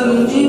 الذي